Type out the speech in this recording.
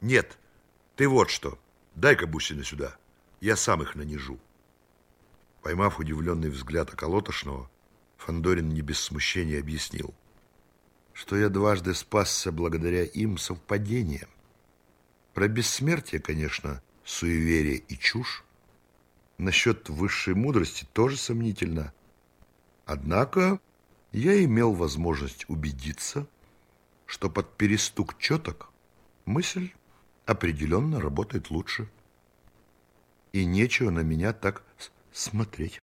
Нет, ты вот что. Дай-ка бусины сюда. Я сам их нанижу. Поймав удивленный взгляд околотошного, Фандорин не без смущения объяснил, что я дважды спасся благодаря им совпадениям. Про бессмертие, конечно, суеверие и чушь. Насчет высшей мудрости тоже сомнительно. Однако я имел возможность убедиться, что под перестук четок мысль определенно работает лучше. И нечего на меня так смотреть.